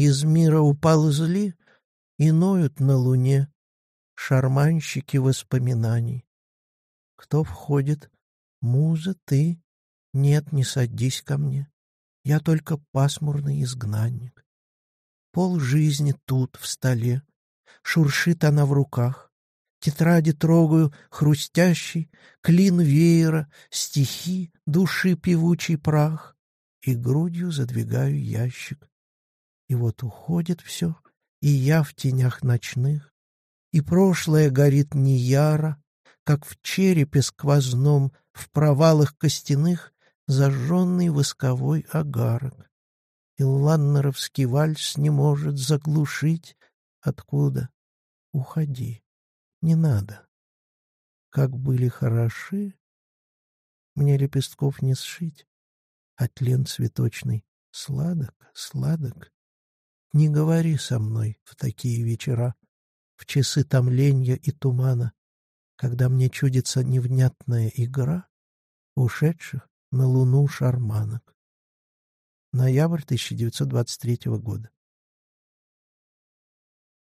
Из мира уползли и ноют на луне Шарманщики воспоминаний. Кто входит? Муза, ты? Нет, не садись ко мне. Я только пасмурный изгнанник. Пол жизни тут, в столе. Шуршит она в руках. Тетради трогаю, хрустящий, Клин веера, стихи, души певучий прах. И грудью задвигаю ящик. И вот уходит все, и я в тенях ночных, И прошлое горит неяро, Как в черепе сквозном, В провалах костяных Зажженный восковой огарок. И ланнеровский вальс не может заглушить. Откуда? Уходи. Не надо. Как были хороши, Мне лепестков не сшить, А тлен цветочный сладок, сладок. Не говори со мной в такие вечера, В часы томленья и тумана, Когда мне чудится невнятная игра Ушедших на луну шарманок. Ноябрь 1923 года.